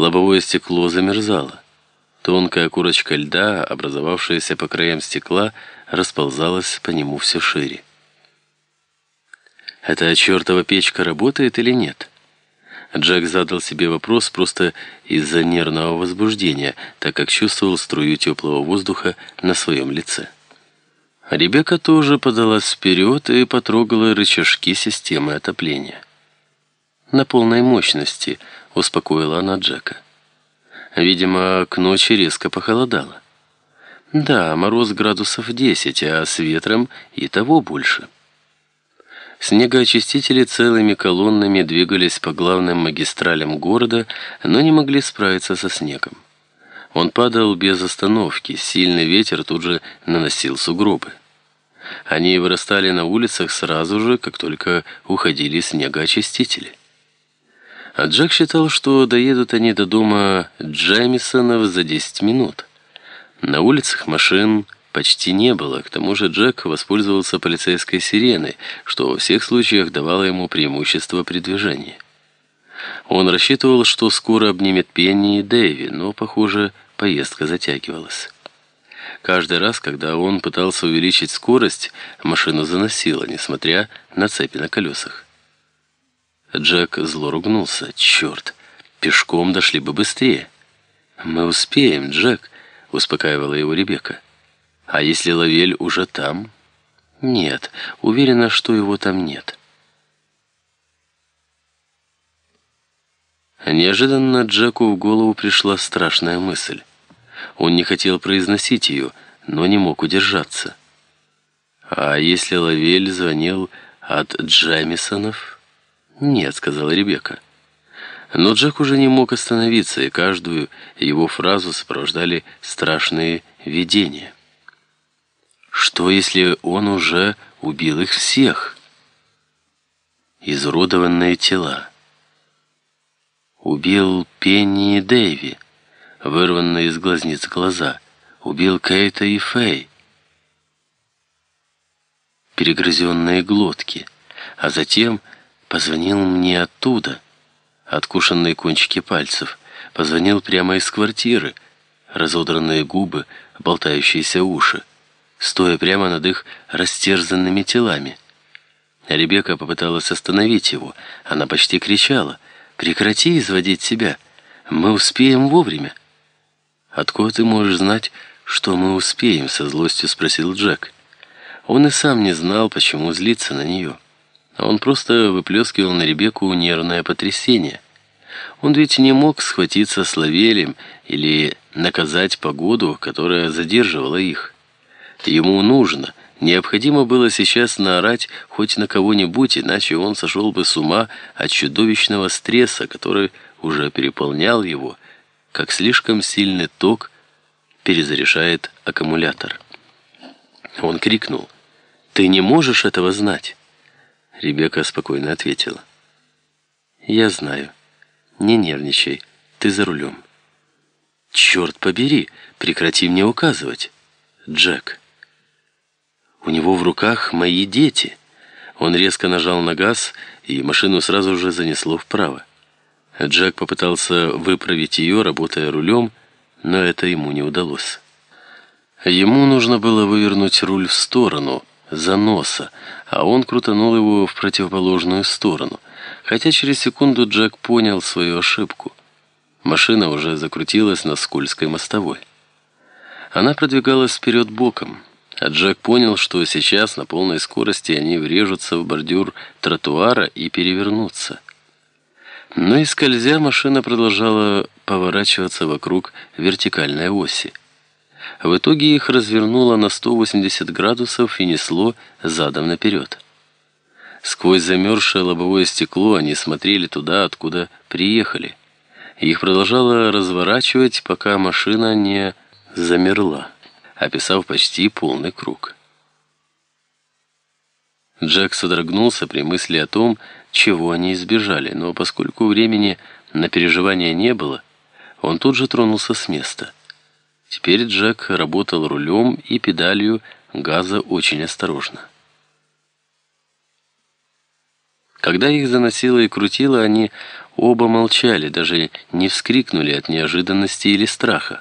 Лобовое стекло замерзало. Тонкая корочка льда, образовавшаяся по краям стекла, расползалась по нему все шире. «Эта чертова печка работает или нет?» Джек задал себе вопрос просто из-за нервного возбуждения, так как чувствовал струю теплого воздуха на своем лице. Ребекка тоже подалась вперед и потрогала рычажки системы отопления. «На полной мощности», — успокоила она Джека. Видимо, к ночи резко похолодало. Да, мороз градусов 10, а с ветром и того больше. Снегоочистители целыми колоннами двигались по главным магистралям города, но не могли справиться со снегом. Он падал без остановки, сильный ветер тут же наносил сугробы. Они вырастали на улицах сразу же, как только уходили снегоочистители. А Джек считал, что доедут они до дома Джемисонов за 10 минут. На улицах машин почти не было, к тому же Джек воспользовался полицейской сиреной, что во всех случаях давало ему преимущество при движении. Он рассчитывал, что скоро обнимет Пенни и Дэви, но, похоже, поездка затягивалась. Каждый раз, когда он пытался увеличить скорость, машину заносило, несмотря на цепи на колесах. Джек зло ругнулся. «Черт, пешком дошли бы быстрее». «Мы успеем, Джек», — успокаивала его Ребекка. «А если Лавель уже там?» «Нет, уверена, что его там нет». Неожиданно Джеку в голову пришла страшная мысль. Он не хотел произносить ее, но не мог удержаться. «А если Лавель звонил от Джемисонов?» «Нет», — сказала Ребекка. Но Джек уже не мог остановиться, и каждую его фразу сопровождали страшные видения. Что, если он уже убил их всех? Изуродованные тела. Убил Пенни и Дэйви, вырванные из глазниц глаза. Убил Кейта и Фэй. Перегрызенные глотки. А затем Позвонил мне оттуда, откушенные кончики пальцев. Позвонил прямо из квартиры, разодранные губы, болтающиеся уши, стоя прямо над их растерзанными телами. Ребекка попыталась остановить его. Она почти кричала. «Прекрати изводить себя. Мы успеем вовремя». «Откуда ты можешь знать, что мы успеем?» со злостью спросил Джек. Он и сам не знал, почему злиться на нее. Он просто выплескивал на Ребекку нервное потрясение. Он ведь не мог схватиться с Лавелем или наказать погоду, которая задерживала их. Ему нужно, необходимо было сейчас наорать хоть на кого-нибудь, иначе он сошел бы с ума от чудовищного стресса, который уже переполнял его, как слишком сильный ток перезаряжает аккумулятор. Он крикнул, «Ты не можешь этого знать!» Ребекка спокойно ответила. «Я знаю. Не нервничай. Ты за рулем». «Черт побери! Прекрати мне указывать!» «Джек». «У него в руках мои дети». Он резко нажал на газ, и машину сразу же занесло вправо. Джек попытался выправить ее, работая рулем, но это ему не удалось. Ему нужно было вывернуть руль в сторону, за носа, а он крутанул его в противоположную сторону. Хотя через секунду Джек понял свою ошибку. Машина уже закрутилась на скользкой мостовой. Она продвигалась вперед боком, а Джек понял, что сейчас на полной скорости они врежутся в бордюр тротуара и перевернутся. Но и скользя машина продолжала поворачиваться вокруг вертикальной оси. В итоге их развернуло на 180 градусов и несло задом наперед. Сквозь замерзшее лобовое стекло они смотрели туда, откуда приехали. Их продолжало разворачивать, пока машина не замерла, описав почти полный круг. Джек содрогнулся при мысли о том, чего они избежали, но поскольку времени на переживания не было, он тут же тронулся с места – Теперь Джек работал рулем и педалью газа очень осторожно. Когда их заносило и крутило, они Оба молчали, даже не вскрикнули от неожиданности или страха.